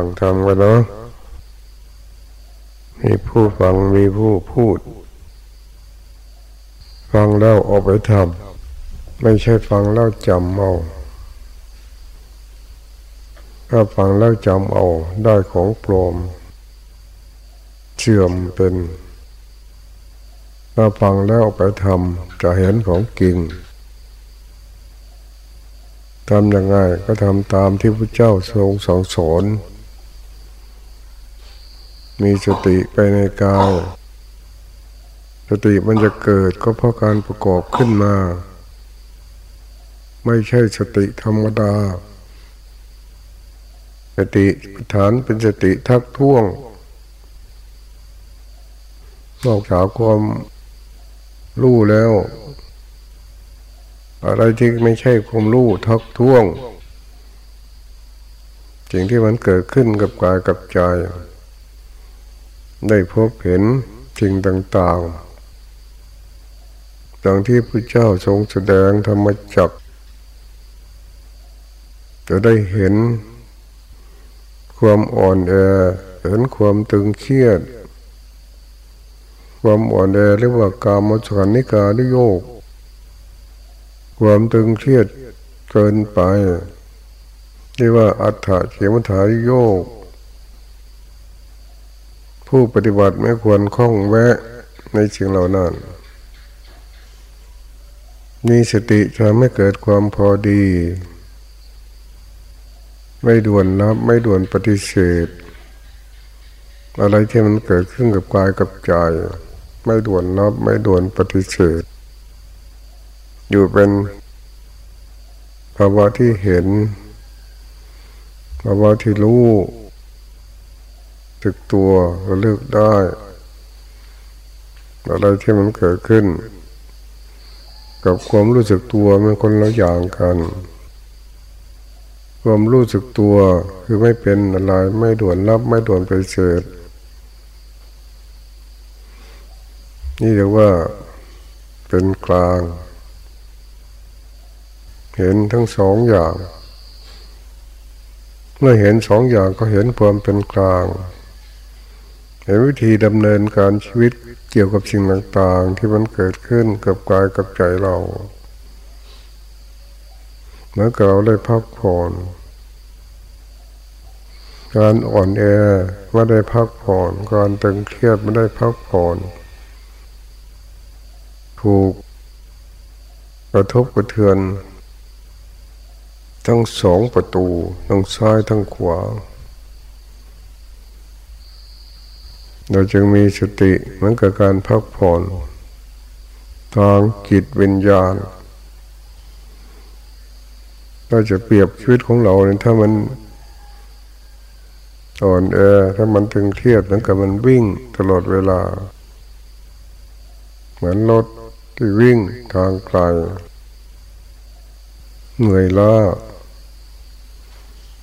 ฟังธรรมกันเนาะมีผู้ฟังมีผู้พูด ฟังแล้วออกไปทำไม่ใช่ฟังแล้วจำเอาถ้าฟังแล้วจำเอาได้ของปลอมเชื่อมเป็นถ้าฟังแล้วไปทำจะเห็นของจริงทำยังไงก็ทำตามที่พระเจ้าทรงสอนสอน มีสติไปในกายสติมันจะเกิดก็เพราะการประกอบขึ้นมา ไม่ใช่สติธรรมดา สติฐานเป็นสติทักท้วงนอกจากความรู้แล้ว อะไรที่ไม่ใช่ความรู้ทักท้วงสิ่งที่มันเกิดขึ้นกับกายกับใจ ได้พบเห็นสิ่งต่างๆดังที่พระเจ้าทรงแสดงธรรมจักจะได้เห็นความอ่อนแอ เห็นความตึงเครียด ความอ่อนแอเรียกว่ากามสุขันิกาดิโยก ความตึงเครียดเกินไปเรียกว่าอัฏฐเขมถาดิโยก ผู้ปฏิบัติไม่ควรคล้องแวะในสิ่งเหล่านั้น มีสติจะไม่เกิดความพอดี ไม่ด่วนรับไม่ด่วนปฏิเสธ อะไรที่มันเกิดขึ้นกับกายกับใจ ไม่ด่วนรับไม่ด่วนปฏิเสธ อยู่เป็นภาวะที่เห็นภาวะที่รู้ สึกตัวระลึกได้ อะไรที่มันเกิดขึ้น กับความรู้สึกตัวมันคนละอย่างกัน ความรู้สึกตัวคือไม่เป็นอะไรไม่ด่วนรับไม่ด่วนไปเสดนี่เรียกว่าเป็นกลาง เห็นทั้งสองอย่าง เมื่อเห็นสองอย่างก็เห็นความเป็นกลาง ห็นวิธีดำเนินการชีวิตเกี่ยวกับสิ่งต่างๆ ที่มันเกิดขึ้นกับกายกับใจเราเมื่อเราได้พักผ่อนการอ่อนแอไม่ได้พักผ่อนการตึงเครียดไม่ได้พักผ่อนถูกกระทบกระเทือน ทั้งสองประตูทั้งซ้ายทั้งขวา เราจึงมีสติเหมือนกับการพักผ่อนทางจิตวิญญาณเราจะเปรียบชีวิตของเราเนี่ยถ้ามันอ่อนแอถ้ามันตึงเครียดเหมือนกับมันวิ่งตลอดเวลา เหมือนรถที่วิ่งทางไกลเหนื่อยล้า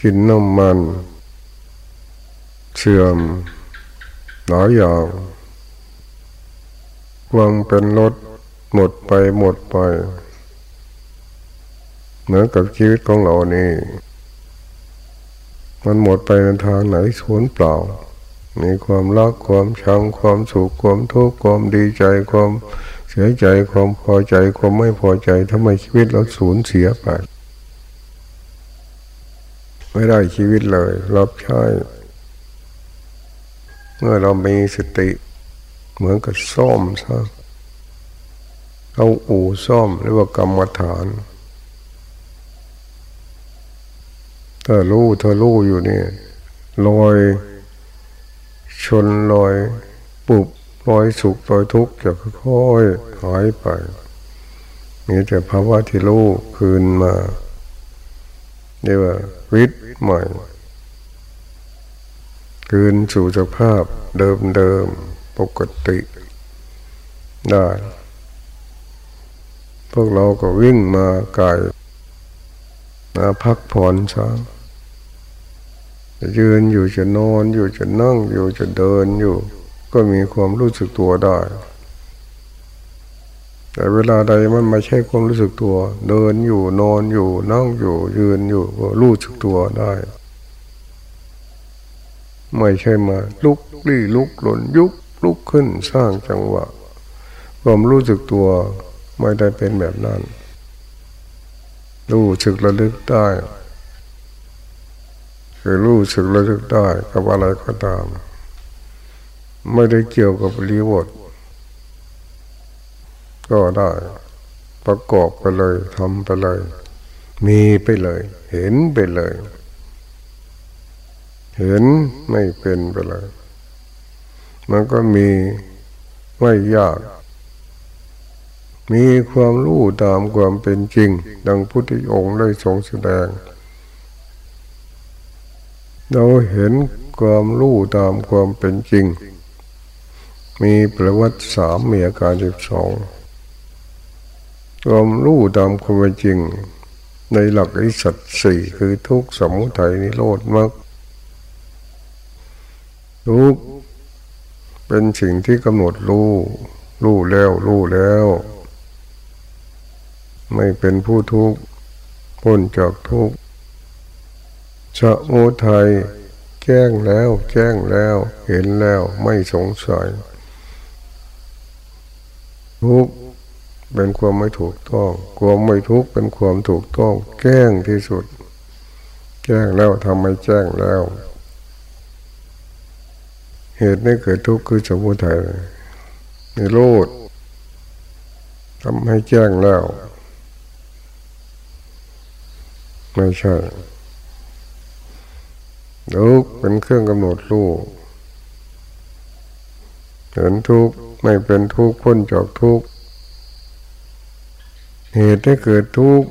กินน้ำมันเชื่อม หลายอย่างวังเป็นรถหมดไปหมดไป เหมือนกับชีวิตของเรานี่ มันหมดไปในทางไหนสูญเปล่า มีความรักความชังความสุขความทุกข์ความดีใจความเสียใจความพอใจความไม่พอใจทำไมชีวิตเราสูญเสียไป ไม่ได้ชีวิตเลย รับใช้ เมื่อเรามีสติเหมือนกับซ่อมซะเอาอู่ซ่อมหรือว่ากรรมฐานถ้ารู้ถ้ารู้อยู่นี่ลอยชนลอยปุบลอยสุขลอยทุกข์จะค่อยหายไปมีแต่ภาวะที่รู้คืนมาเรียกว่าวิตใหม่ คืนสู่สภาพเดิมเดิมปกติได้ พวกเราก็วิ่งมาไกลมาพักผ่อนซะยืนอยู่จะนอนอยู่จะนั่งอยู่จะเดินอยู่ ก็มีความรู้สึกตัวได้ แต่เวลาใดมันไม่ใช่ความรู้สึกตัว เดินอยู่นอนอยู่นั่งอยู่ยืนอยู่ก็รู้สึกตัวได้ ไม่ใช่มาลุกลี้ลุกหล่นยุกลุกขึ้นสร้างจังหวะความรู้สึกตัวไม่ได้เป็นแบบนั้น รู้สึกระลึกได้ คือรู้สึกระลึกได้กับอะไรก็ตาม ไม่ได้เกี่ยวกับรีวดก็ได้ประกอบไปเลยทำไปเลย มีไปเลย เห็นไปเลย เห็นไม่เป็นไปเลยมันก็มีไม่ยาก มีความรู้ตามความเป็นจริง ดังพุทธิองค์ได้ทรงแสดง เราเห็นความรู้ตามความเป็นจริง มีประวัติสามมีอาการสิบสองความรู้ตามความเป็นจริง ในหลักอิสัตสี่คือทุกสมุทัยนิโรธมรรค ทุกเป็นสิ่งที่กำหนดรู้รู้แล้วรู้แล้ว ไม่เป็นผู้ทุกข์พ้นจากทุกข์สมุทัยแจ้งแล้วแจ้งแล้ว เห็นแล้วไม่สงสัยทุกข์เป็นความไม่ถูกต้องความไม่ทุกข์เป็นความถูกต้อง แก้งที่สุด แจ้งแล้วทำให้แจ้งแล้ว เหตุให้เกิดทุกข์คือสมุทัยในโลดทำให้แจ้งแล้ว ไม่ใช่ทุกเป็นเครื่องกำหนดรู้เห็นทุกข์ไม่เป็นทุกข์พ้นจากทุกข์เหตุให้เกิดทุกข์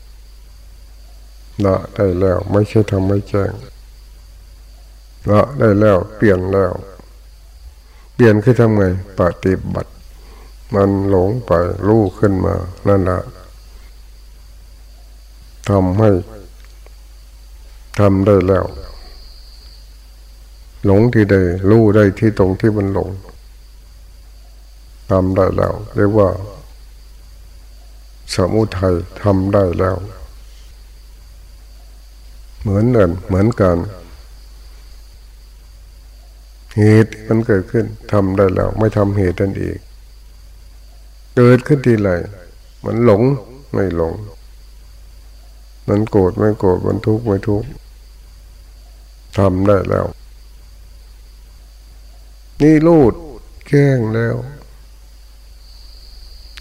ละได้แล้ว ไม่ใช่ทำไม่แจ้งละได้แล้ว เปลี่ยนแล้ว เปลี่ยนคือทำไงปฏิบัติ มันหลงไปรู้ขึ้นมา นั่นแหละทำให้ทำได้แล้ว หลงที่ใดรู้ได้ที่ตรงที่มันหลงทำได้แล้ว เรียกว่า สมุทัยทำได้แล้ว เหมือนกันเหมือนกัน เหตุมันเกิดขึ้นทำได้แล้ว ไม่ทำเหตุนั่นอีก เกิดขึ้นทีไรมันหลงไม่หลง มันโกรธไม่โกรธมันทุกข์ไม่ทุกข์ทำได้แล้ว นี่รูดแจ้งแล้ว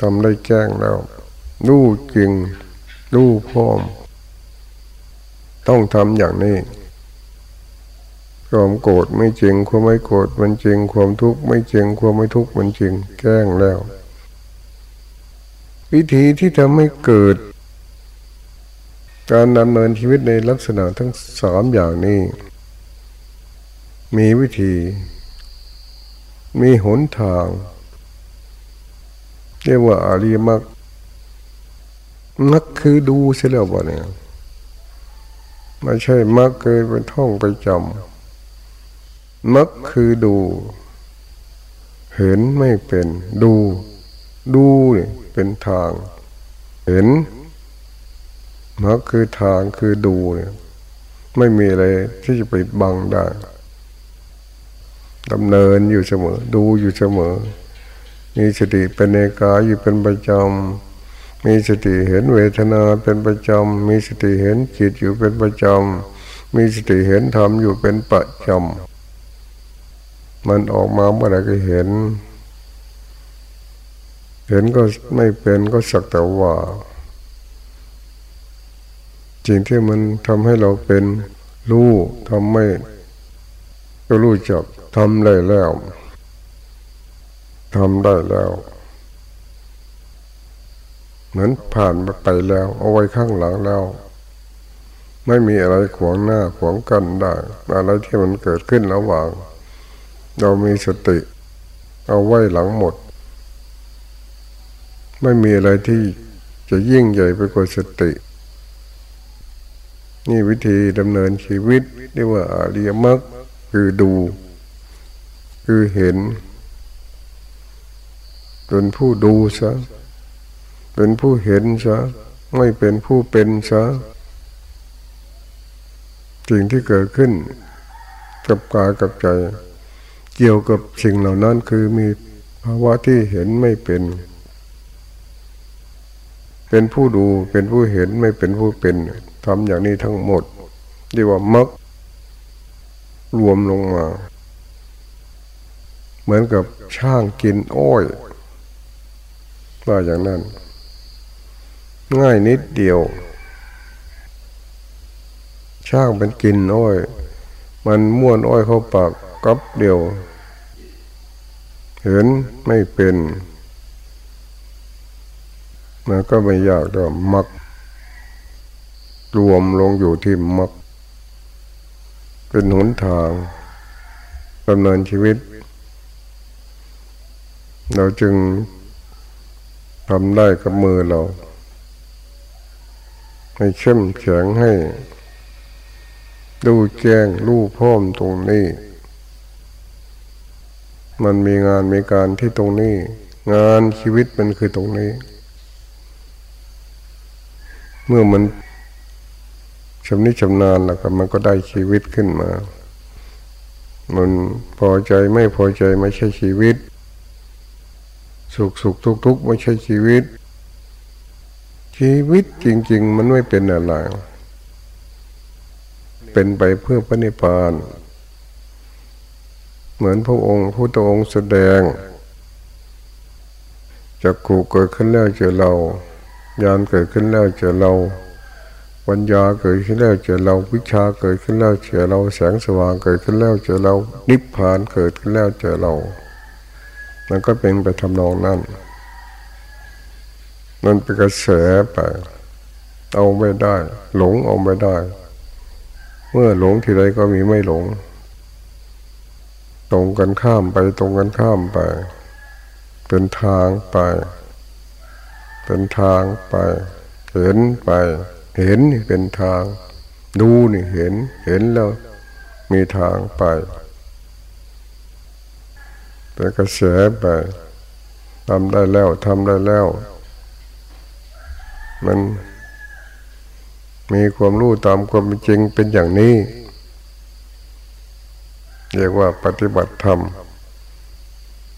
ทำได้แจ้งแล้วรู้จริงรู้พร้อม ต้องทำอย่างนี้ ความโกรธไม่จริง ความไม่โกรธมันจริง ความทุกข์ไม่จริง ความไม่ทุกข์มันจริง แก้งแล้ว วิธีที่ทำให้เกิด การดำเนินชีวิตในลักษณะทั้งสามอย่างนี้ มีวิธี มีหนทาง เรียกว่าอาริยมรรคมักคือดูเสียแล้วบ่เนี่ยไม่ใช่มักเคยเป็นท่องไปจำ มักคือดู เห็นไม่เป็นดู ดูเนี่ยเป็นทาง เห็นมักคือทางคือดูเนี่ย ไม่มีอะไรที่จะไปบังได้ดำเนินอยู่เสมอ ดูอยู่เสมอ มีสติเป็นเอกาอยู่เป็นประจำมีสติเห็นเวทนาเป็นประจำมีสติเห็นจิตอยู่เป็นประจำมีสติเห็นธรรมอยู่เป็นประจำ มันออกมาเมื่อไรก็เห็น เห็นก็ไม่เป็นก็สักแต่ว่าสิ่งที่มันทำให้เราเป็นรู้ทำไม่ก็รู้จักทำได้แล้วทำได้แล้ว เหมือนผ่านไปแล้ว เอาไว้ข้างหลังแล้ว ไม่มีอะไรขวางหน้าขวางกันได้ อะไรที่มันเกิดขึ้นระหว่าง เรามีสติ เอาไว้หลังหมด ไม่มีอะไรที่จะยิ่งใหญ่ไปกว่าสติ นี่วิธีดำเนินชีวิตเรียกว่าอาริยมรรคคือดู คือเห็นเป็นผู้ดูซะเป็นผู้เห็นซะไม่เป็นผู้เป็นซะสิ่งที่เกิดขึ้นกับกายกับใจ เกี่ยวกับสิ่งเหล่านั้นคือมีภาวะที่เห็นไม่เป็น เป็นผู้ดูเป็นผู้เห็นไม่เป็นผู้เป็นทำอย่างนี้ทั้งหมดเรียกว่ามักรวมลงมา เหมือนกับช่างกินอ้อยว่าอย่างนั้น ง่ายนิดเดียว ช่างเป็นกินอ้อย มันม้วนอ้อยเข้าปาก กับเดียว เห็นไม่เป็นมันก็ไม่ยากก็มัก รวมลงอยู่ที่มัก เป็นหนทางดำเนินชีวิต เราจึงทำได้กับมือเรา ให้เข้มแข็งให้ ดูแจ้งรู้พร้อมตรงนี้ มันมีงานมีการที่ตรงนี้ งานชีวิตมันคือตรงนี้ เมื่อมันชำนิชำนาญแล้วก็มันก็ได้ชีวิตขึ้นมา มันพอใจไม่พอใจไม่ใช่ชีวิต สุขสุขทุกทุกไม่ใช่ชีวิต ชีวิตจริง ๆ มันไม่เป็นอะไร เป็นไปเพื่อพระนิพพาน เหมือนพระองค์พระองค์แสดงจากขู่เกิดขึ้นแล้วเจอเรายานเกิดขึ้นแล้วเจอเราปัญญาเกิดขึ้นแล้วเจอเราวิชาเกิดขึ้นแล้วเจอเราแสงสว่างเกิดขึ้นแล้วเจอเรา นิพพานเกิดขึ้นแล้วเจอเรา มันก็เป็นไปทำนองนั้นมันเป็นกระแสไปเอาไม่ได้ หลงเอาไม่ได้ เมื่อหลงทีไรก็มีไม่หลง ตรงกันข้ามไปตรงกันข้ามไป เป็นทางไป เป็นทางไป เห็นไป เห็นเป็นทาง ดูนี่เห็น เห็นแล้ว มีทางไปเป็นกระแสไปทำได้แล้วทำได้แล้ว มันมีความรู้ตามความจริงเป็นอย่างนี้ เรียกว่าปฏิบัติธรรม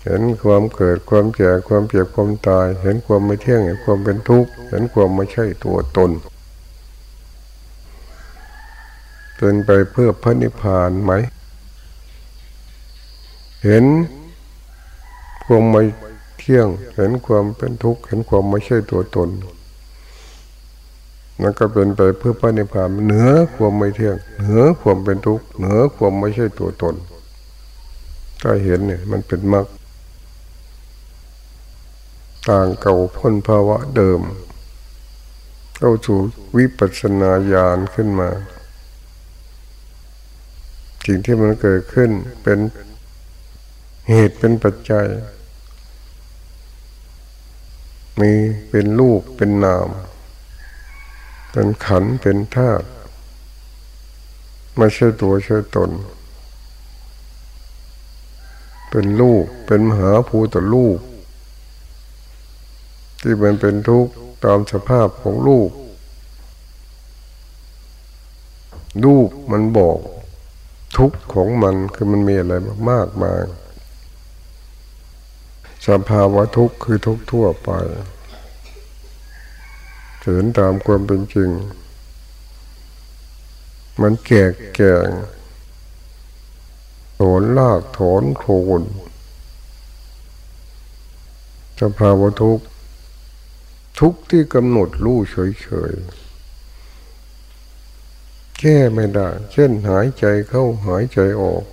เห็นความเกิดความแก่ความเจ็บความตาย เห็นความไม่เที่ยงเห็นความเป็นทุกข์เห็นความไม่ใช่ตัวตนเป็นไปเพื่อพระนิพพานไหม เห็นความไม่เที่ยง เห็นความเป็นทุกข์ เห็นความไม่ใช่ตัวตน นั่นก็เป็นไปเพื่อพระนิพพานเหนือความไม่เที่ยง เหนือความเป็นทุกข์เหนือความไม่ใช่ตัวตนถ้าเห็นเนี่ย มันเป็นมรรคต่างเก่าพ้นภาวะเดิมเข้าสู่วิปัสสนาญาณขึ้นมาสิ่งที่มันเกิดขึ้นเป็นเหตุเป็นปัจจัย มีเป็นลูกเป็นนาม เป็นขันเป็นธาตุไม่ใช่ตัวใช่ตน เป็นลูกเป็นมหาภูตลูก ที่มันเป็นทุกข์ตามสภาพของลูก ลูกมันบอกทุกข์ของมันคือมันมีอะไรมากมายสภาวะทุกข์คือทุกข์ทั่วไป เห็นตามความเป็นจริง มันแก่แก่โถนลากถอนโคลนสภาวะทุกทุกที่กำหนดรู้เฉยๆแก้ไม่ได้ เช่นหายใจเข้าหายใจออก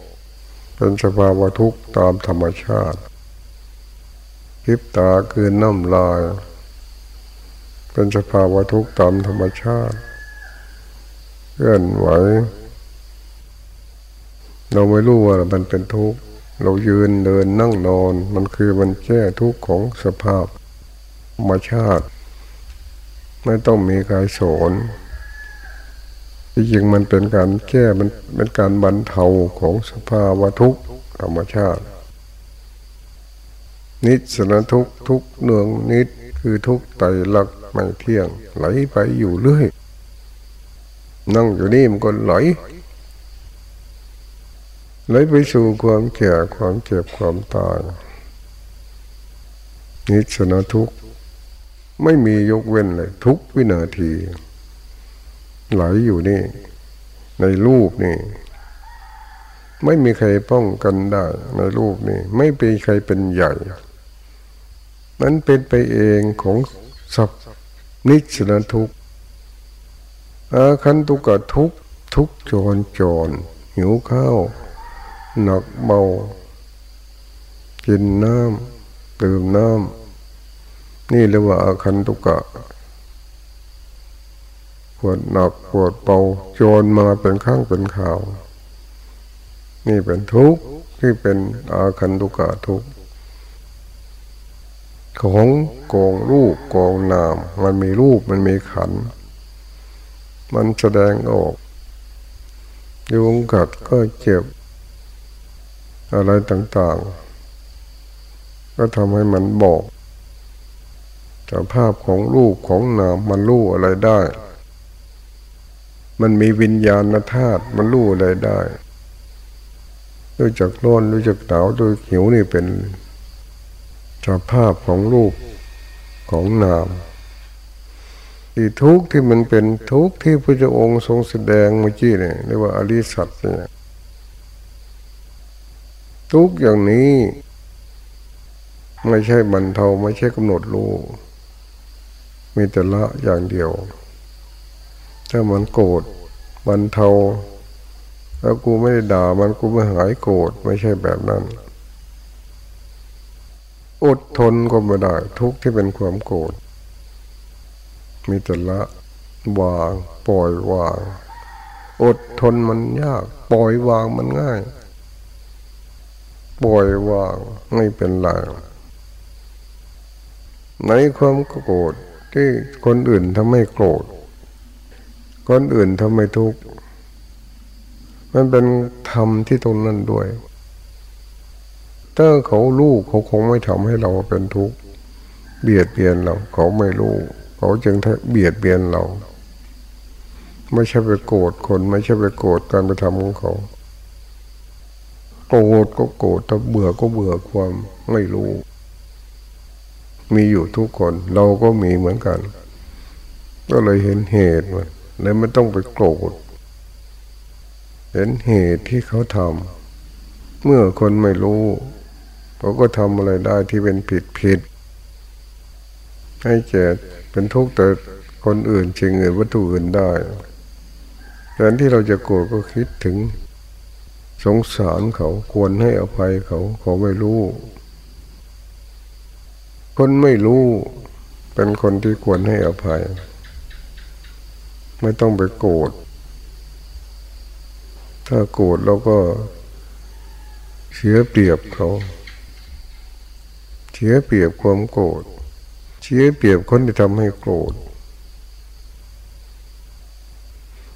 เป็นสภาวะทุกข์ตามธรรมชาติคิบตาคือน้ำลาย เป็นสภาวะทุกข์ตามธรรมชาติเคลื่อนไหว เราไม่รู้ว่ามันเป็นทุกข์เรายืนเดินนั่งนอน มันคือมันแก้ทุกข์ของสภาพธรรมชาติ ไม่ต้องมีการสอนที่จริงมันเป็นการแก้มันเป็นการบรรเทาของสภาวะทุกข์ธรรมชาติ นิสนทุกทุกเนืองนิด คือทุกไตลักไม่เที่ยง ไหลไปอยู่เรื่อย นั่งอยู่นี่มันก็ไหลเลไปสู่ความแก่ความเจ็บความตายนิสนทุกข์ไม่มียกเว้นเลย ทุกวินาที ไหลอยู่นี่ ในรูปนี่ ไม่มีใครป้องกันได้ ในรูปนี่ ไม่มีใครเป็นใหญ่ มันเป็นไปเองของสัพนิสนทุกอาคันตุกะทุกทุกจรจรหิวข้าวหนักเบา กินน้ำดื่มน้ำนี่เรียกว่าอาคันตุกะปวดหนักปวดเบาโจรมาเป็นข้างเป็นข่าว นี่เป็นทุกข์ที่เป็นอาคันตุกะทุกข์ ของกองรูปกองนาม มันมีรูปมันมีขัน มันแสดงออกยุงกัดก็เจ็บ อะไรต่างๆ ก็ทำให้มันบอกสภาพของรูปของนามมันรู้อะไรได้ มันมีวิญญาณธาตุมันรู้อะไรได้ ด้วยจากร้อนด้วยจากหนาวด้วยหิวนี่เป็น สภาพของรูปของนามที่ทุกที่มันเป็นทุกที่พระเจ้าองค์ทรงแสดงเมื่อกี้เนี่ยเรียกว่าอริสัตเนี่ยทุกอย่างนี้ ไม่ใช่บรรเทาไม่ใช่กำหนดรู้มีแต่ละอย่างเดียว ถ้ามันโกรธบรรเทาแล้วกูไม่ได้ด่ามันกูไม่หายโกรธไม่ใช่แบบนั้น อดทนก็ไม่ได้ ทุกที่เป็นความโกรธมีแต่ละวางปล่อยวาง อดทนมันยาก ปล่อยวางมันง่าย ปล่อยวางไม่เป็นไรในความโกรธที่คนอื่นทำให้โกรธคนอื่นทำให้ทุกข์มันเป็นธรรมที่ตรงนั้นด้วย ถ้าเขาลูกเขาคงไม่ทำให้เราเป็นทุกข์เบียดเบียนเรา เขาไม่รู้เขาจึงเบียดเบียนเรา ไม่ใช่ไปโกรธคน ไม่ใช่ไปโกรธการกระทำของเขาโกรธก็โกรธถ้าเบื่อก็เบื่อความไม่รู้ มีอยู่ทุกคน เราก็มีเหมือนกัน ก็เลยเห็นเหตุมันเลยไม่ต้องไปโกรธเห็นเหตุที่เขาทำเมื่อคนไม่รู้ เขาก็ทำอะไรได้ที่เป็นผิดผิด ให้แก่เป็นทุกข์แต่คนอื่นชิงอื่นวัตถุอื่นได้แทนที่เราจะโกรธก็คิดถึง สงสารเขาควรให้อภัยเขาเขาไม่รู้ คนไม่รู้ เป็นคนที่ควรให้อภัย ไม่ต้องไปโกรธถ้าโกรธเราก็เสียเปรียบเขา สียเปรียบความโกรธเสียเปรียบคนที่ทำให้โกรธ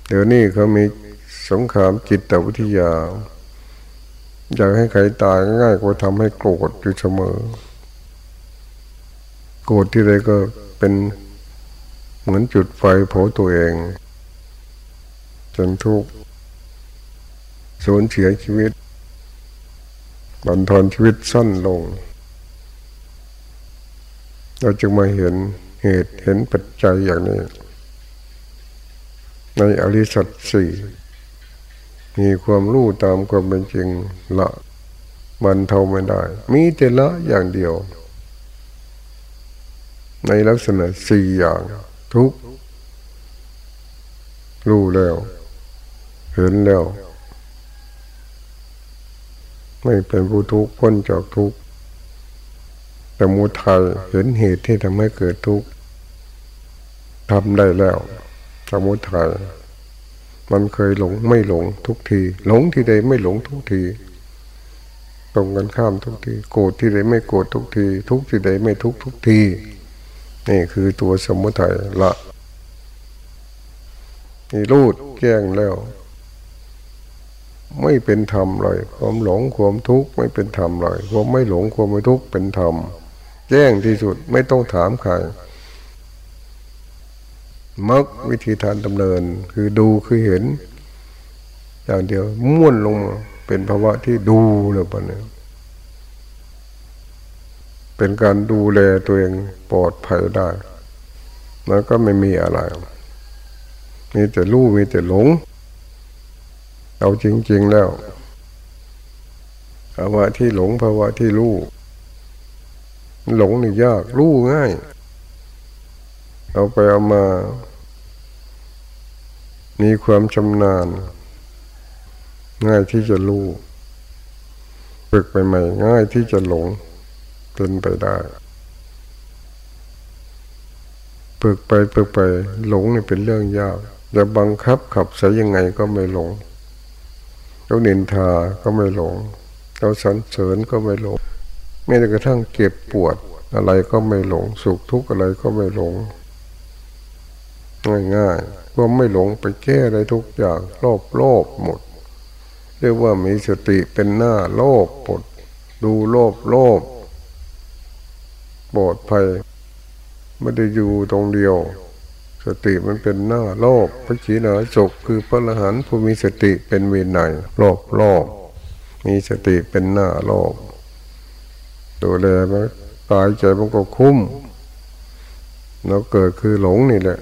เดี๋ยวนี้เขามีสงครามจิตวิทยา อยากให้ใครตายง่ายกว่าทำให้โกรธอยู่เสมอ โกรธที่ใดก็เป็นเหมือนจุดไฟเผาตัวเอง จนทุกข์สูญเสียชีวิตบันทอนชีวิตสั้นลง เราจึงมาเห็นเหตุเห็นปัจจัยอย่างนี้ ในอริสัตสี่มีความรู้ตามความเป็นจริงละบรรเท่าไม่ได้ มีแต่ละอย่างเดียว ในลักษณะสี่อย่างทุกรู้แล้ว เห็นแล้ว ไม่เป็นผู้ทุกข์พ้นจากทุกข์ สมุทัยเห็นเหตุที่ทำให้เกิดทุกข์ทำได้แล้ว สมุทัยมันเคยหลงไม่หลงทุกที หลงที่ใดไม่หลงทุกที ตรงกันข้ามทุกที โกรธที่ใดไม่โกรธทุกที ทุกที่ใดไม่ทุกทุกที นี่คือตัวสมุทัยละนี่รูดแก้งแล้ว ไม่เป็นธรรมเลยความหลงความทุกข์ไม่เป็นธรรมเลยความไม่หลงความไม่ทุกข์เป็นธรรม แจ้งที่สุดไม่ต้องถามใครมักวิธีทานดำเนิน คือดูคือเห็น อย่างเดียวม้วนลงเป็นภาวะที่ดูเลยปะเนี่ยเป็นการดูแลตัวเองปลอดภัยได้แล้วก็ไม่มีอะไร มีแต่รู้มีแต่หลง เอาจริง ๆแล้วภาวะที่หลงภาวะที่รู้ หลงนี่ยาก รู้ง่าย เอาไปเอามา มีความชำนาญ ง่ายที่จะรู้ฝึกไปใหม่ ง่ายที่จะหลงเป็นไปได้ฝึกไปฝึกไป หลงนี่เป็นเรื่องยากจะบังคับขับใส่ยังไงก็ไม่หลงเราเนินทาก็ไม่หลงเราสรรเสริญก็ไม่หลง แม้แต่กระทั่งเก็บปวด อะไรก็ไม่หลง สุขทุกข์อะไรก็ไม่หลง ง่ายๆว่าไม่หลงไปแก้ได้ทุกอย่างโลภโลภหมด เรียกว่ามีสติเป็นหน้าโลภปด ดูโลภโลภปลอดภัยไม่ได้อยู่ตรงเดียว สติมันเป็นหน้าโลภพระชีนาศกคือพระอรหันต์ผู้มีสติเป็นเวินัยโลภโลภมีสติเป็นหน้าโลภ ดูแลมันกายใจมันก็คุ้มเราเกิดคือหลงนี่แหละ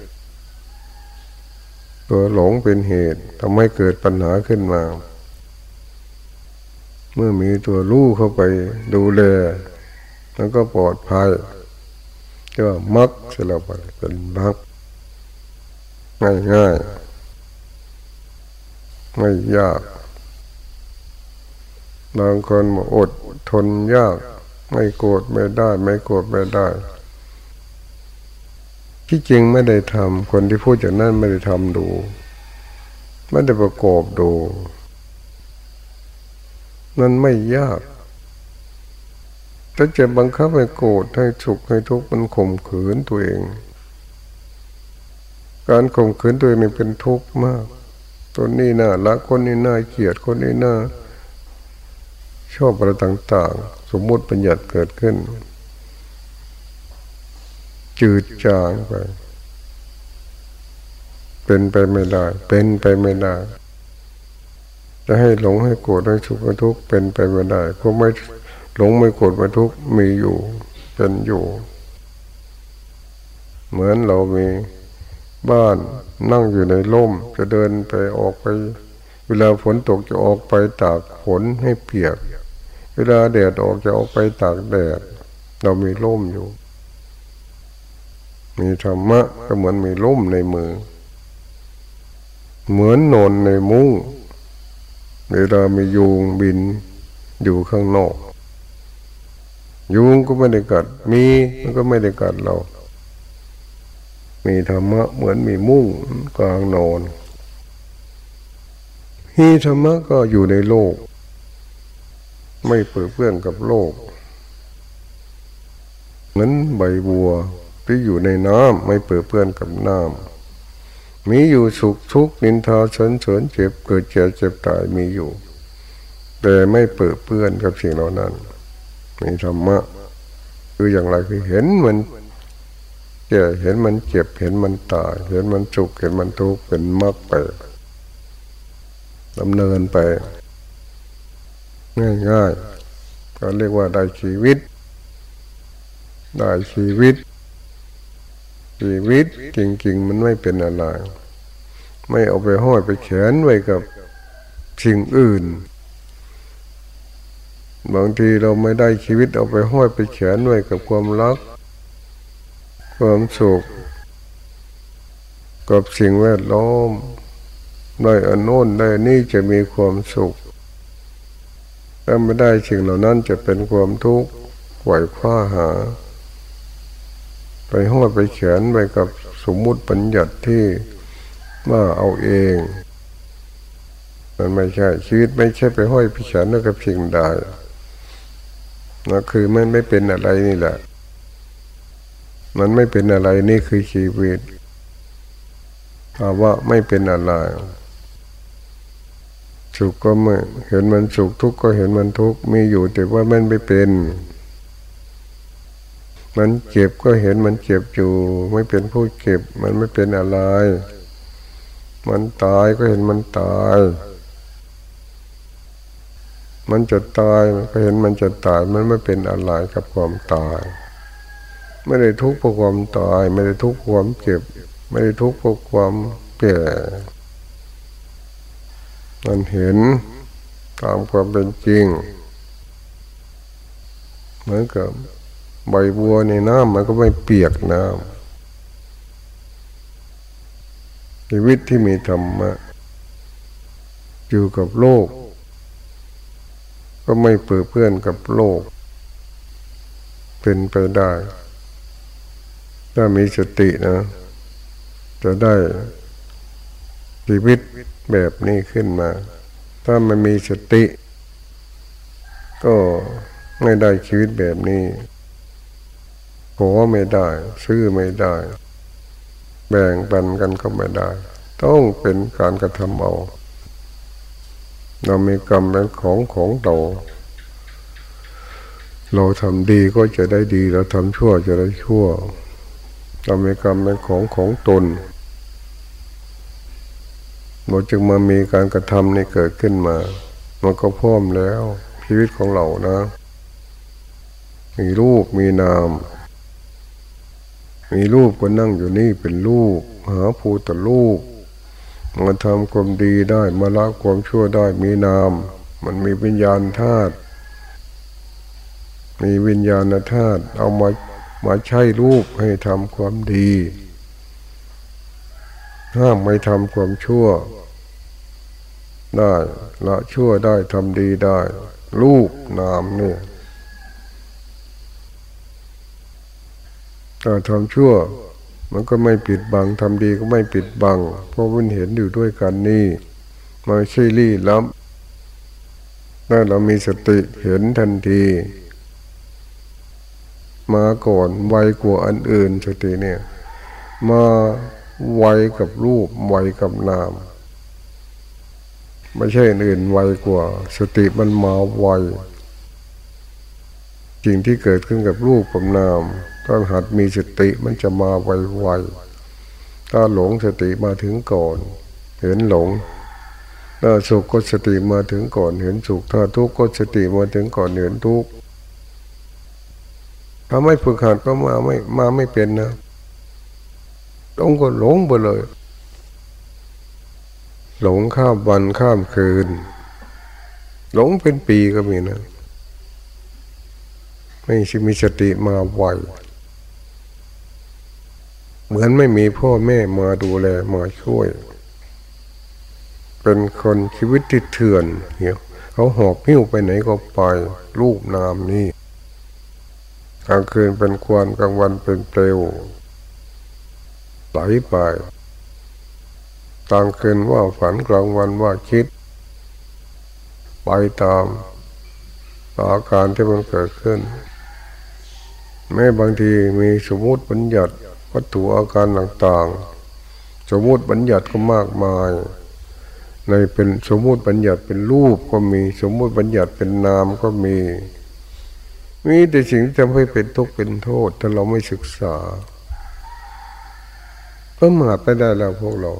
ตัวหลงเป็นเหตุทำให้เกิดปัญหาขึ้นมา เมื่อมีตัวรู้เข้าไปดูแลมันก็ปลอดภัยก็มักสลับไปเป็นมักง่ายง่ายไม่ยากบางคนอดทนยาก ไม่โกรธไม่ได้ ไม่โกรธไม่ได้ ที่จริงไม่ได้ทำคนที่พูดอย่างนั้นไม่ได้ทำดู ไม่ได้ประกอบดูนั่นไม่ยากถ้าจะบังคับให้โกรธให้สุขให้ทุกข์มันข่มขืนตัวเอง การข่มขืนตัวเองเป็นทุกข์มาก ตัวนี้น่ารักคนนี้น่าเกลียดคนนี้น่า ชอบอะไรต่าง ๆ สมมุติปัญญัติเกิดขึ้น จืดจางไป เป็นไปไม่ได้ เป็นไปไม่ได้ จะให้หลงให้โกรธให้สุขให้ทุกข์เป็นไปไม่ได้เพราะไม่หลงไม่โกรธไม่ทุกข์มีอยู่เป็นอยู่ เหมือนเรามีบ้านนั่งอยู่ในร่ม จะเดินไปออกไป เวลาฝนตกจะออกไปตากฝนให้เปียก เวลาแดดออกจะออกไปตากแดด เรามีร่มอยู่ มีธรรมะก็เหมือนมีร่มในมือ เหมือนนอนในมุ้งเวลามียุงบินอยู่ข้างนอก ยุงก็ไม่ได้กัด มีมันก็ไม่ได้กัดเรา มีธรรมะเหมือนมีมุ้งกลางนอนฮีธรรมะก็อยู่ในโลก ไม่เปื้อเพื่อนกับโลก เหมือนใบบัวที่อยู่ในน้ำไม่เปื้อเพื่อนกับน้ำมีอยู่สุขทุกข์นินทาเฉินเฉินเจ็บเกิดเจ็บเจ็บตายมีอยู่ แต่ไม่เปื้อเพื่อนกับสิ่งเหล่านั้นมีธรรมะคืออย่างไรคือเห็นมันแก่เห็นมันเจ็บเห็นมันตายเห็นมันสุขเห็นมันทุกข์เป็นมรรคไปดำเนินไป ง่ายๆก็เรียกว่าได้ชีวิต ได้ชีวิต ชีวิตจริง ๆ มันไม่เป็นอะไร ไม่เอาไปห้อยไปแขนไว้กับสิ่งอื่น บางทีเราไม่ได้ชีวิตเอาไปห้อยไปแขนไว้กับความรัก ความสุขกับสิ่งแวดล้อมได้อนโน้นได้นี่จะมีความสุข ถ้าไม่ได้สิ่งเหล่านั้นจะเป็นความทุกข์ไหวคว้าหา ไปห้อยไปแขนไปกับสมมุติปัญญัติที่ว่าเอาเอง มันไม่ใช่ชีวิตไม่ใช่ไปห้อยไปแขนกับสิ่งใดนะคือมันไม่เป็นอะไรนี่แหละ มันไม่เป็นอะไรนี่คือชีวิตภาวะไม่เป็นอะไร สุขก็ไม่เห็นมันสุขทุกข์ก็เห็นมันทุกข์มีอยู่แต่ว่ามันไม่เป็น มันเจ็บก็เห็นมันเจ็บอยู่ ไม่เป็นผู้เจ็บ มันไม่เป็นอะไร มันตายก็เห็นมันตาย มันจะตายก็เห็นมันจะตาย มันไม่เป็นอะไรกับความตาย ไม่ได้ทุกข์เพราะความตาย ไม่ได้ทุกข์เพราะความเจ็บ ไม่ได้ทุกข์เพราะความแก่ มันเห็นตามความเป็นจริง เหมือนกับใบบัวในน้ำมันก็ไม่เปียกน้ำชีวิตที่มีธรรมะอยู่กับโลก ก็ไม่เปื้อเพื่อนกับโลก เป็นไปได้ ถ้ามีสตินะ จะได้ ชีวิตแบบนี้ขึ้นมา ถ้ามันมีสติ ก็ไม่ได้ชีวิตแบบนี้ขอไม่ได้ ซื้อไม่ได้ แบ่งปันกันก็ไม่ได้ ต้องเป็นการกระทำเอา เรามีกรรมเป็นของของเราเราทำดีก็จะได้ดี เราทำชั่วจะได้ชั่ว เรามีกรรมเป็นของของตน เราจึงมามีการกระทำนี่เกิดขึ้นมา มันก็พร้อมแล้ว ชีวิตของเรานะ มีรูปมีนาม มีรูปก็นั่งอยู่นี่เป็นรูป หาภูตรูปมาทำความดีได้มาละความชั่วได้มีนาม มันมีวิญญาณธาตุมีวิญญาณธาตุเอามามาใช้รูปให้ทำความดี ห้ามไม่ทำความชั่ว ได้ละชั่วได้ทำดีได้ รูปนามเนี่ยถ้าทำชั่ว มันก็ไม่ปิดบังทำดีก็ไม่ปิดบัง เพราะมันเห็นอยู่ด้วยกันนี่ไมาใช่ลี่ล้ำถ้าเรามีสติเห็นทันที มาก่อนไวกว่าอันอื่นสติเนี่ย มา ไวกับรูปไวกับนาม ไม่ใช่อื่นไวกว่า สติมันมาไวสิ่งที่เกิดขึ้นกับรูปกับนามถ้าหัดมีสติมันจะมาไวๆถ้าหลงสติมาถึงก่อน เห็นหลงถ้าสุขก็สติมาถึงก่อน เห็นสุขถ้าทุกข์ก็สติมาถึงก่อนเห็นทุกข์ถ้าไม่ฝึกหัดก็มาไม่มาไม่เป็นนะ ต้องก็หลงไปเลย หลงข้ามวันข้ามคืน หลงเป็นปีก็มีนะ ไม่ใช่มีสติมาไวเหมือนไม่มีพ่อแม่มาดูแลมาช่วย เป็นคนชีวิตที่เถื่อนเหี่ยเขาหอบหิ้วไปไหนก็ไปลูกนามนี่กลางคืนเป็นควันกลางวันเป็นเปลว ไหลไปกลางคืนว่าฝันกลางวันว่าคิด ไปตามอาการที่มันเกิดขึ้น แม้บางทีมีสมมติบัญญัติวัตถุอาการต่างๆ สมมติบัญญัติก็มากมาย ในเป็นสมมติบัญญัติเป็นรูปก็มีสมมติบัญญัติเป็นนามก็มี มีแต่สิ่งที่ทำให้เป็นทุกข์เป็นโทษ ถ้าเราไม่ศึกษา ก็มาไปได้แล้วพวกเรา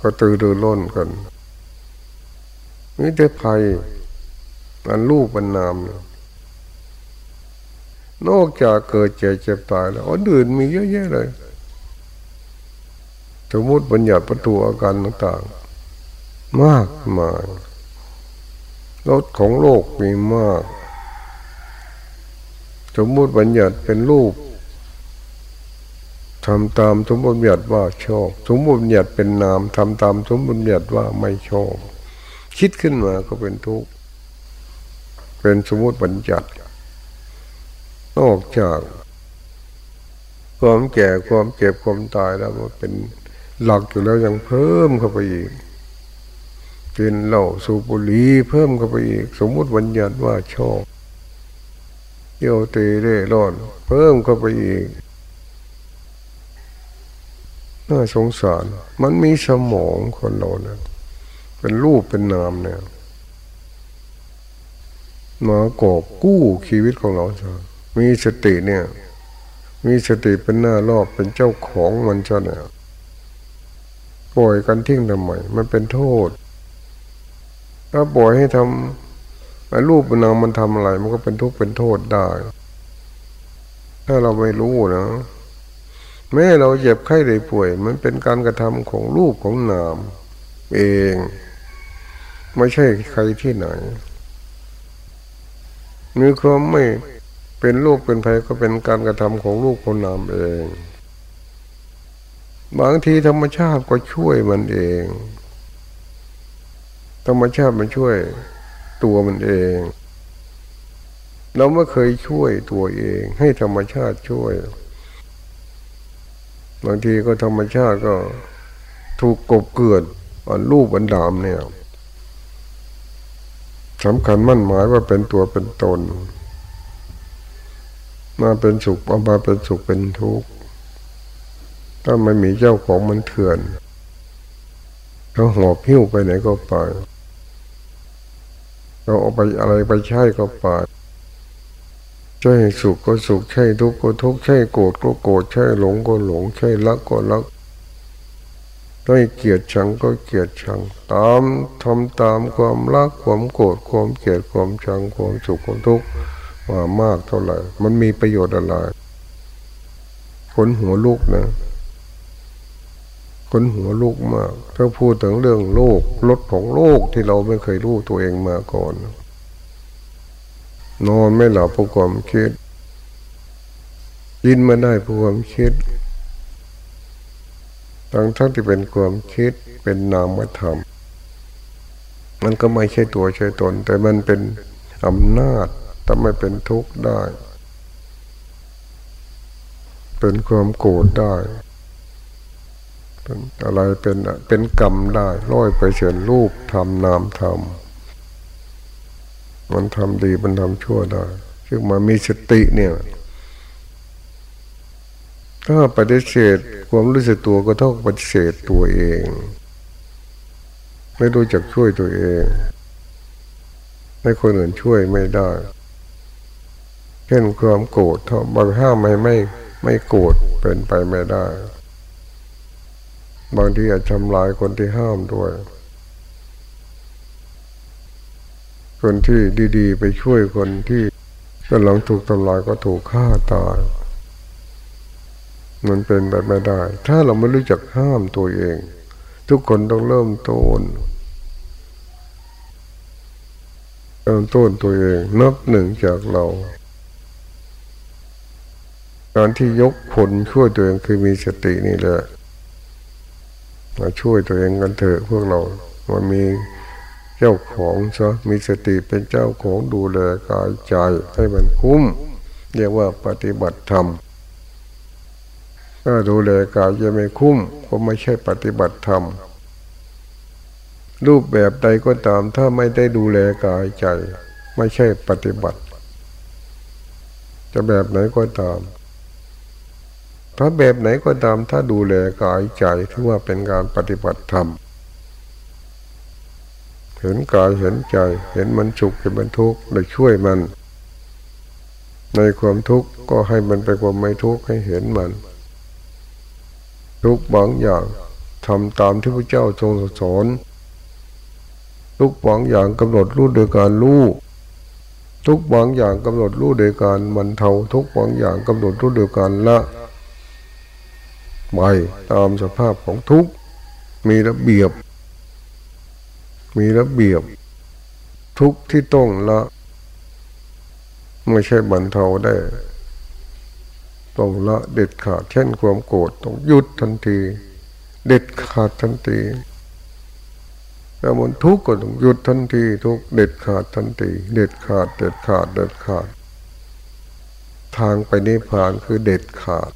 ก็ตื่นดูล้นกันมีแต่ภัยอันรูปมันนาม นอกจากเกิดเจ็บเจ็บตายแล้วอันอื่นมีเยอะแยะเลย สมมติบัญญัติประตูอาการต่างๆ มากมายรถของโลกมีมาก สมมติบัญญัติเป็นรูป ทำตามสมบูรณ์บัญญัติว่าชอบสมบูรณ์บัญญัติเป็นนามทำตามสมบูรณ์บัญญัติว่าไม่ชอบ คิดขึ้นมาก็เป็นทุกข์เป็นสมมติบัญญัตินอกจากความแก่ความเจ็บความตายแล้วมันเป็นหลักอยู่แล้วยังเพิ่มเข้าไปอีกกินเหล้าสูบบุหรี่เพิ่มเข้าไปอีก สมมติบัญญัติว่าชอบเยี่ยวตีเร่ร่อนเพิ่มเข้าไปอีก น่าสงสาร มันมีสมองคนเราเนี่ยเป็นรูปเป็นนามเนี่ยมากอบกู้ชีวิตของเราใช่มีสติเนี่ย มีสติเป็นหน้ารอบเป็นเจ้าของมันจะเนี่ยปล่อยกันทิ้งทำไมมันเป็นโทษ ถ้าปล่อยให้ทำไอ้รูปนามมันทำอะไร มันก็เป็นทุกข์เป็นโทษได้ ถ้าเราไม่รู้นะ แม้เราเจ็บไข้ได้ป่วย มันเป็นการกระทำของรูปของนาม เอง ไม่ใช่ใครที่ไหนมีความไม่เป็นรูปเป็นภัยก็เป็นการกระทำของรูปของนามเอง บางทีธรรมชาติก็ช่วยมันเอง ธรรมชาติมันช่วยตัวมันเอง เราไม่เคยช่วยตัวเอง ให้ธรรมชาติช่วย บางทีก็ธรรมชาติก็ถูกกบเกิดอันรูปอันดามเนี่ยสำคัญมั่นหมายว่าเป็นตัวเป็นตน มาเป็นสุขเอามาเป็นสุขเป็นทุกข์ถ้าไม่มีเจ้าของมันเถื่อนเขาหอบหิ้วไปไหนก็ไปเราเอาไปอะไรไปใช้ก็ไป ใช่สุขก็สุขใช่ทุกข์ก็ทุกข์ใช่โกรธก็โกรธใช่หลงก็หลงใช่รักก็รักไม่เกลียดชังก็เกลียดชัง ตามทำตามความรักความโกรธความเกลียดความชังความสุขความทุกข์มามากเท่าไหร่ มันมีประโยชน์อะไรคนหัวลูกนะคนหัวลูกมาก ถ้าพูดถึงเรื่องโลกลดของโลกที่เราไม่เคยรู้ตัวเองมาก่อน นอนไม่หลับเพราะความคิดยินมาได้เพราะความคิดทั้งทั้งที่เป็นความคิดเป็นนามธรรม มันก็ไม่ใช่ตัวใช่ตน แต่มันเป็นอำนาจทำให้เป็นทุกข์ได้ เป็นความโกรธได้เป็นอะไรเป็นเป็นกรรมได้ร้อยไปเฉินรูปทำนามทำ มันทำดีมันทำชั่วได้ซึ่งมามีสติเนี่ย ถ้าปฏิเสธความรู้สึกตัวก็ต้องปฏิเสธตัวเอง ไม่รู้จักช่วยตัวเองให้คนอื่นช่วยไม่ได้ เช่นความโกรธบางห้ามไม่ไม่ไม่โกรธเป็นไปไม่ได้ บางทีอาจทำลายคนที่ห้ามด้วย คนที่ดี ๆ ไปช่วยคนที่กำลังถูกทำลายก็ถูกฆ่าตาย มันเป็นแบบไม่ได้ ถ้าเราไม่รู้จักห้ามตัวเอง ทุกคนต้องเริ่มต้นเริ่มต้นตัวเองนับหนึ่งจากเรา การที่ยกคนช่วยตัวเองคือมีสตินี่แหละมาช่วยตัวเองกันเถอะพวกเรามันมี เจ้าของซะมีสติเป็นเจ้าของดูแลกายใจให้มันคุ้ม เรียกว่าปฏิบัติธรรมถ้าดูแลกายจะไม่คุ้มก็ไม่ใช่ปฏิบัติธรรมรูปแบบใดก็ตาม ถ้าไม่ได้ดูแลกายใจ ไม่ใช่ปฏิบัติ จะแบบไหนก็ตาม ถ้าแบบไหนก็ตาม ถ้าดูแลกายใจถือว่าเป็นการปฏิบัติธรรม เห็นกายเห็นใจ เห็นมันสุขเห็นมันทุกข์เลยช่วยมัน ในความทุกข์ก็ให้มันไปความไม่ทุกข์ให้เห็นมัน ทุกบางอย่างทำตามที่พระเจ้าทรงสอนทุกบางอย่างกำหนดรู้โดยการรู้ทุกบางอย่างกำหนดรู้โดยการมันเทาทุกบางอย่างกำหนดรู้โดยการละไปตามสภาพของทุกมีระเบียบ มีระเบียบ ทุกที่ต้องละไม่ใช่บรรเทาได้ต้องละเด็ดขาดเช่นความโกรธต้องหยุดทันที เด็ดขาดทันทีแล้วมันทุกข์ก็ต้องหยุดทันทีทุกเด็ดขาดทันที เด็ดขาดเด็ดขาดเด็ดขาด ทางไปนิพพานคือเด็ดขาด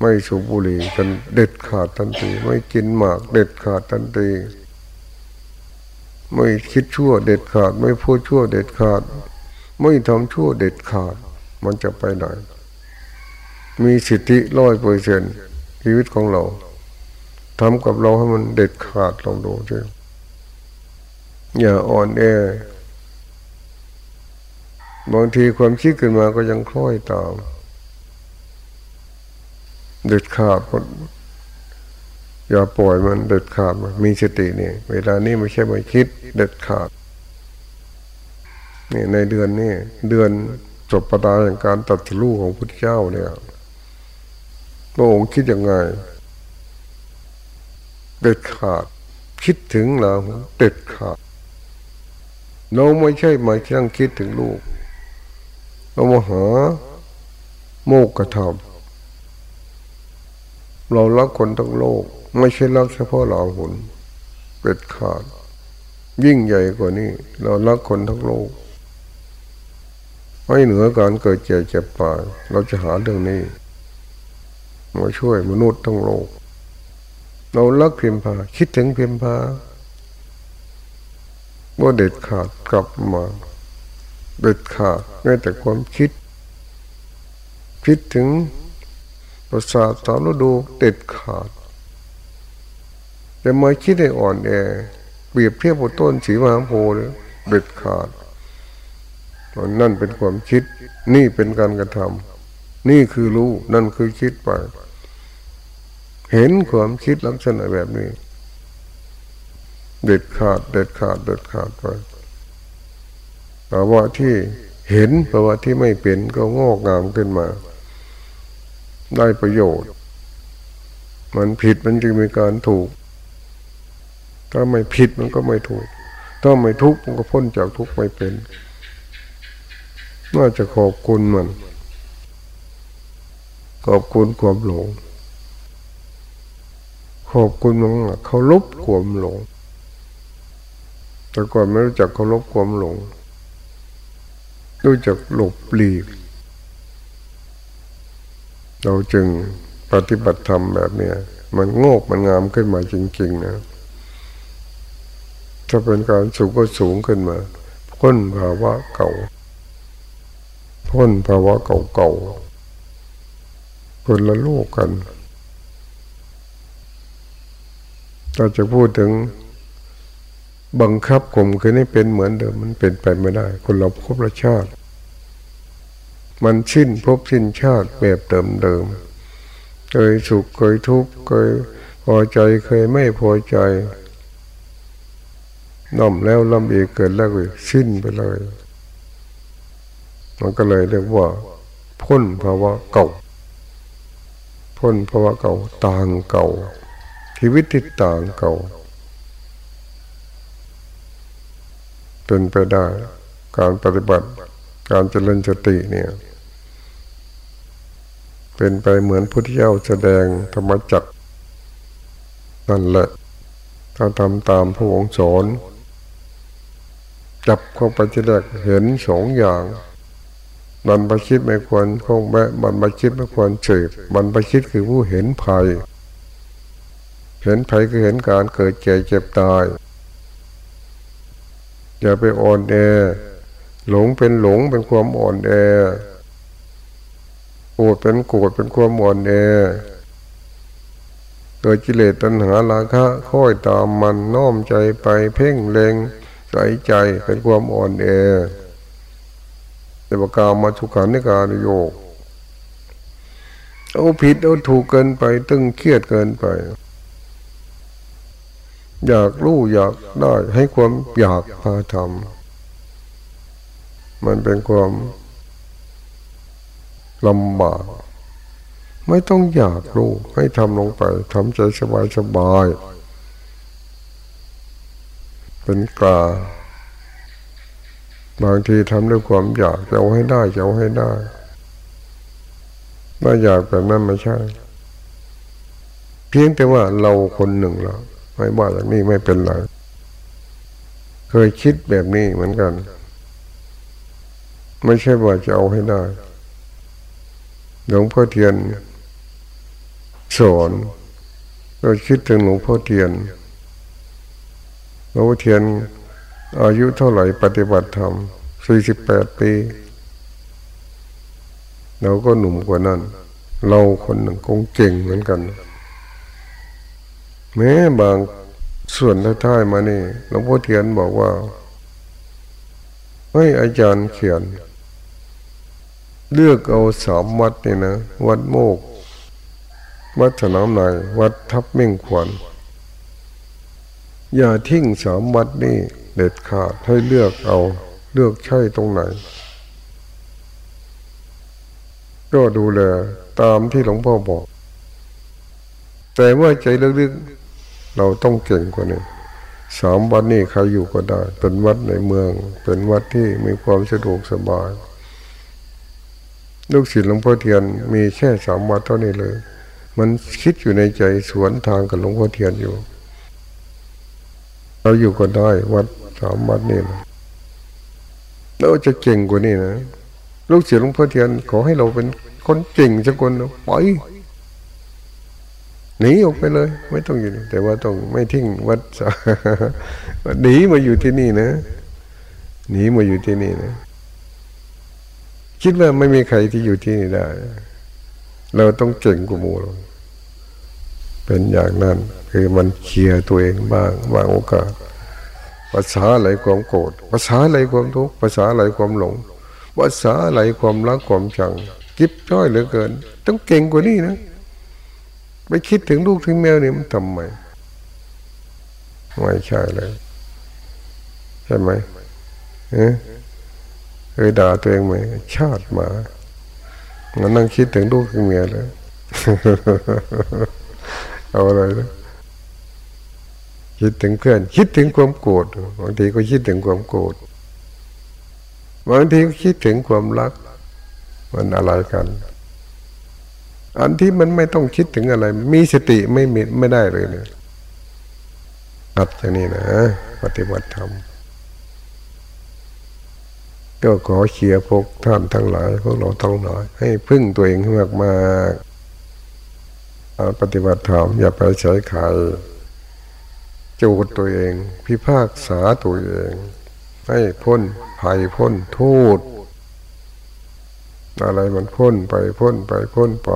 ไม่สูบบุหรี่กันเด็ดขาดทันที ไม่กินหมาก เด็ดขาดทันที ไม่คิดชั่วเด็ดขาด ไม่พูดชั่วเด็ดขาด ไม่ทำชั่วเด็ดขาด มันจะไปไหน มีสิทธิร้อยเปอร์เซ็นชีวิตของเราทำกับเราให้มันเด็ดขาดลองดูใช่อย่าอ่อนแอบางทีความคิดขึ้นมาก็ยังคล้อยตาม เด็ดขาด อย่าปล่อยมันเด็ดขาดมีสตินี่เวลานี้ไม่ใช่ไม่คิดเด็ดขาดนี่ในเดือนนี้เดือนจบประดาแห่งการตัดสู้ของพุทธเจ้าเนี่ยพระองค์คิดยังไง เด็ดขาด คิดถึงเราเด็ดขาดเราไม่ใช่มาแค่คิดถึงลูกเรามาหาโมกกระทำเรารักคนทั้งโลก ไม่ใช่รักเฉพาะเราหุนเด็ดขาด ยิ่งใหญ่กว่านี้ เรารักคนทั้งโลกไม่เหนือการเกิดเจ็บเจ็บตายเราจะหาเรื่องนี้มาช่วยมนุษย์ทั้งโลก เราลักเพียมพา คิดถึงเพียมพาว่าเด็ดขาดกลับมาเด็ดขาดแม้แต่ความคิด คิดถึงประสาทสารดูเด็ดขาด แต่มาคิดให้อ่อนแอเปรียบเทียบบต้นสีมหาโพธิ์เด็ดขาดนั่นเป็นความคิด นี่เป็นการกระทำนี่คือรู้นั่นคือคิดไป เห็นความคิดลักษณะแบบนี้ เด็ดขาด เด็ดขาด เด็ดขาดไปภาวะที่เห็นภาวะที่ไม่เป็นก็งอกงามขึ้นมา ได้ประโยชน์ มันผิดมันจึงมีการถูก ถ้าไม่ผิดมันก็ไม่ถูก ถ้าไม่ทุกข์มันก็พ้นจากทุกข์ไม่เป็นน่าจะขอบคุณมัน ขอบคุณความหลง ขอบคุณมันเขาลบความหลง แต่ก่อนไม่รู้จักเขาลบความหลง รู้จักหลบหลีก เราจึงปฏิบัติธรรมแบบเนี้ยมันโงกมันงามขึ้นมาจริง ๆ นะ ถ้าเป็นการสูงก็สูงขึ้นมา พ้นภาวะเก่า พ้นภาวะเก่าๆคนละโลกกันเราจะพูดถึงบังคับข่มคืนให้เป็นเหมือนเดิมมันเป็นไปไม่ได้ คนเราพบละชาติ มันชิ้นพบสิ้นชาติแบบเดิมเดิมเคยสุขเคยทุกข์เคยพอใจเคยไม่พอใจ น่อมแล้วลำอีกเกิดแล้วก็สิ้นไปเลย มันก็เลยเรียกว่า พ้นภาวะเก่า พ้นภาวะเก่าต่างเก่า ชีวิตที่ต่างเก่าเป็นไปได้ การปฏิบัติการเจริญสติเนี่ย เป็นไปเหมือนพุทธเจ้าแสดงธรรมจักนั่นแหละถ้าทำตามพระองค์สอน จับเข้าไปจะแรกเห็นสองอย่างบรรพชิตไม่ควรคงแม่บรรพชิตไม่ควรเฉยบรรพชิตคือผู้เห็นภัย เห็นภัยคือเห็นการเกิดเจ็บเจ็บตาย อย่าไปอ่อนแอ หลงเป็นหลงเป็นความอ่อนแอโกรธเป็นโกรธเป็นความอ่อนแอเกิดกิเลสตัณหาราคะค่อยตามมันน้อมใจไปเพ่งเล็ง ใส่ใจเป็นความอ่อนแอแต่ประกามาทุกขันนิการโยกเอาผิดเอาถูกเกินไป ตึงเครียดเกินไป อยากรู้อยากได้ให้ความอยากพาทำมันเป็นความลำบากไม่ต้องอยากรู้ให้ทำลงไปทำใจสบายสบาย เป็นกลาบางทีทำด้วยความอยากจะเอาให้ได้จะเอาให้ได้ถ้าอยากแบบนั้นไม่ใช่ เพียงแต่ว่าเราคนหนึ่งเราไม่ว่าอย่างนี้ไม่เป็นไรเคยคิดแบบนี้เหมือนกัน ไม่ใช่ว่าจะเอาให้ได้หลวงพ่อเทียนสอนเราคิดถึงหลวงพ่อเทียน หลวงพ่อเทียนอายุเท่าไหร่ปฏิบัติธรรมสี่สิบแปดปี เราก็หนุ่มกว่านั้น เราคนหนึ่งคงเก่งเหมือนกัน แม้บางส่วนท้ายมานี่หลวงพ่อเทียนบอกว่าให้อาจารย์เขียน เลือกเอาสามวัดนี่นะ วัดโมก วัดสนามไหนวัดทับเม่งขวัญ อย่าทิ้งสามวัดนี่เด็ดขาดให้เลือกเอา เลือกใช่ตรงไหน ก็ดูแลตามที่หลวงพ่อบอก แต่เมื่อใจลึกๆเราต้องเก่งกว่านี้สามวัดนี่ใครอยู่ก็ได้ เป็นวัดในเมือง เป็นวัดที่มีความสะดวกสบาย ลูกศิษย์หลวงพ่อเทียนมีแค่สามวัดเท่านี้เลย มันคิดอยู่ในใจสวนทางกับหลวงพ่อเทียนอยู่ เราอยู่ก็ได้ วัดสามวัดนี่นะเราจะเก่งกว่านี้นะลูกศิษย์หลวงพ่อเทียนขอให้เราเป็นคนเก่งสักคนนะไปหนีออกไปเลย ไม่ต้องอยู่แต่ว่าต้องไม่ทิ้งวัดหนีมาอยู่ที่นี่นะหนีมาอยู่ที่นี่นะคิดว่าไม่มีใครที่อยู่ที่นี่ได้ เราต้องเก่งกว่าหมู่เป็นอย่างนั้น คือมันเคลียร์ตัวเองบ้างบางโอกาส ภาษาอะไรความโกรธภาษาอะไรความทุกข์ภาษาอะไรความหลง ภาษาอะไรความรักความชังจิบจ้อยเหลือเกิน ต้องเก่งกว่านี้นะไปคิดถึงลูกถึงแมวนี่มันทำไมไม่ใช่เลยใช่ไหมเอ๊ะเคยด่าตัวเองไหมชาติมามันนั่งคิดถึงลูกถึงเมียเลย เอาอะไรเนะ คิดถึงเพื่อน คิดถึงความโกรธบางทีก็คิดถึงความโกรธบางทีก็คิดถึงความรัก มันอะไรกัน อันที่มันไม่ต้องคิดถึงอะไร มีสติไม่มีไม่ได้เลยเนี่ยอัดอย่างนี้นะปฏิบัติธรรมก็ขอเชียร์พวกท่านทั้งหลายพวกเราทั้งหลายให้พึ่งตัวเองให้มากมากปฏิบัติธรรมอย่าไปใช้ใคร จูดตัวเอง พิพากษาตัวเอง ให้พ้นภัยพ้นโทษอะไรมันพ้นไปพ้นไปพ้นไป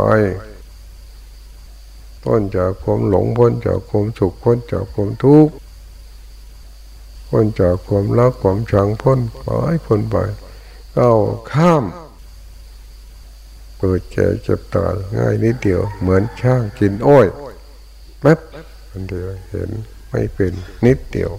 พ้นจากความหลงพ้นจากความสุขพ้นจากความทุกข์พ้นจากความรักความชังพ้นไปพ้นไปก้าวข้าม เปิดแก่เจ็บตายง่ายนิดเดียว เหมือนช่างกินอ้อยแป๊บอันเดียวเห็น ไม่เป็นนิดเดียว